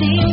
see